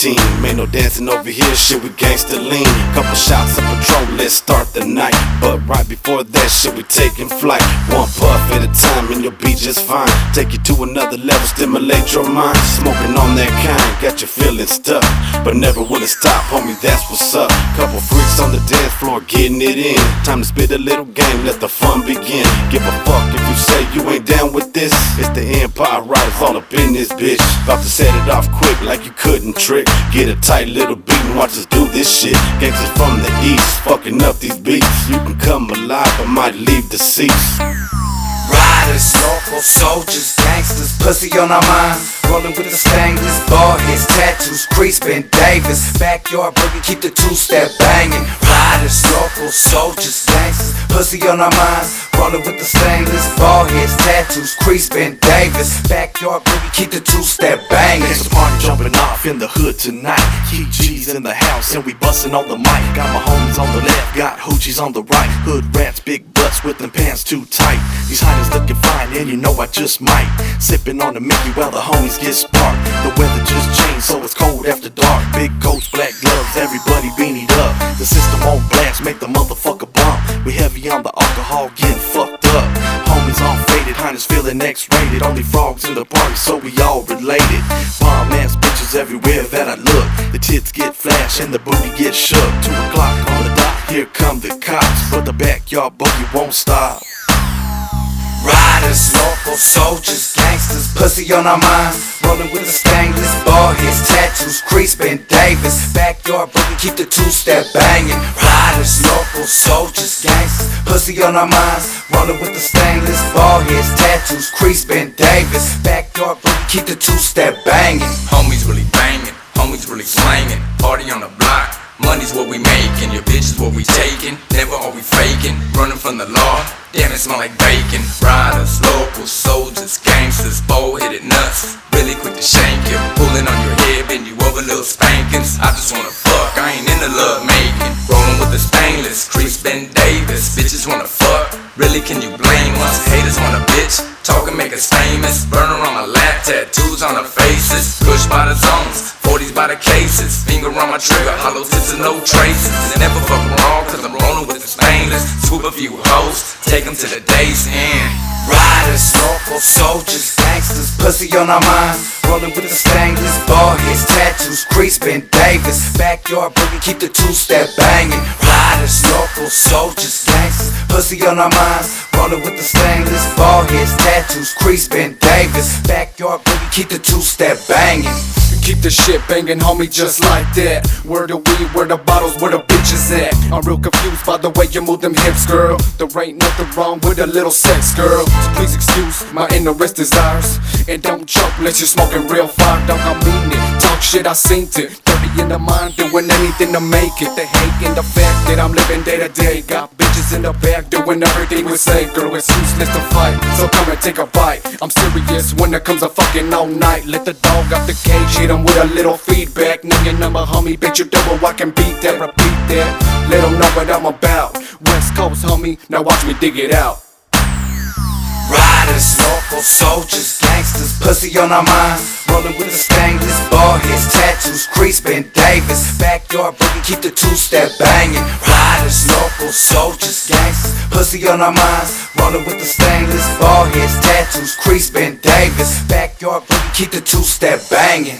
team. Ain't no dancing over here, shit, we gangster lean. Couple shots of Patron, let's start the night. But right before that, shit, we taking flight. One puff at a time, and you'll be just fine. Take you to another level, stimulate your mind. Smoking on that kind, got you feeling stuck. But never will it stop, homie, that's what's up. Couple freaks on the dance floor, getting it in. Time to spit a little game, let the fun begin. Give a fuck if you say you ain't down with this. It's the Empire Riderz all up in this bitch. About to set it off quick like you couldn't trick. Get a tight little beat and watch us do this shit. Gangsters from the east, fucking up these beats. You can come alive, I might leave the. Riders, local soldiers, gangsters, pussy on our minds. Rolling with the stainless ball hits, tattoos, crease, Ben Davis. Backyard boogie, keep the two step banging. Riders, local soldiers, gangsters, pussy on our minds. Rolling with the stainless ball hits, tattoos, crease, Ben Davis. Backyard baby, keep the two step banging. It's a party jumping off in the hood tonight. Keep G's in the house and we bustin' on the mic. Got my homies on the left, got hoochies on the right. Hood rats, big butts with them pants too tight. These hiders looking fine and you know I just might. Sipping on the Mickey while the homies get sparked. The weather just changed so it's cold after dark. Big coats, black gloves, everybody beanied up. The system won't on make the motherfucker bump. We heavy on the alcohol, getting fucked up. Homies all faded, Highness feeling X-rated. Only frogs in the party, so we all related. Bomb ass bitches everywhere that I look. The tits get flash and the booty get shook. Two o'clock on the dot, here come the cops. But the backyard boogie won't stop. Riders, local soldiers, gangsters, pussy on our minds. Rolling with the stainless ball hits, tattoos, crease, Ben Davis. Backyard boogie, keep the two step banging. Riders, local soldiers, gangsters, pussy on our minds. Rolling with the stainless ball hits, tattoos, crease, Ben Davis. Backyard boogie, keep the two step banging. Homies really banging, homies really slanging. Party on the block, money's what we making. Your bitch is what we taking, never are we faking. Running from the law, damn it smell like bacon. Riders, local soldiers, famous. Burner on my lap, tattoos on our faces. Push by the zones, 40s by the cases. Finger on my trigger, hollow tips and no traces. Never fuck wrong, cause I'm rolling with the stainless. Swoop a few hoes, take them to the day's end. Riders, local soldiers, gangsters, pussy on our minds. Rolling with the stainless ball hits, tattoos, crease, Ben Davis. Backyard boogie, keep the two step banging. Riders, local soldiers, gangsters, pussy on our minds. Rolling with the stainless ball hits, tattoos, crease, Ben Davis. Backyard boogie, keep the two step banging. Keep the shit banging, homie, just like that. Where the weed, where the bottles, where the bitches at? I'm real confused by the way you move them hips, girl. There ain't nothing wrong with a little sex, girl. So please excuse my ignorant desires. And don't choke unless you're smoking real fire, dog. I mean it. Talk shit, I seen it. Dirty in the mind, doing anything to make it. The hate and the fact that I'm living day to day. Got bitches in the back doing everything we say, girl. It's useless to fight, so come and take a bite. I'm serious when it comes to fucking all night. Let the dog out the cage, hit him with a little feedback. Know your number, homie, bitch, you double, I can beat that, repeat that. Let 'em know what I'm about. Coast, homie, now watch me dig it out. Riders, local soldiers, gangsters, pussy on our minds. Rolling with the stainless ball hits, tattoos, crease, Ben Davis. Backyard boogie, keep the two step banging. Riders, local soldiers, gangsters, pussy on our minds. Rolling with the stainless ball hits, tattoos, crease, Ben Davis. Backyard boogie, keep the two step banging.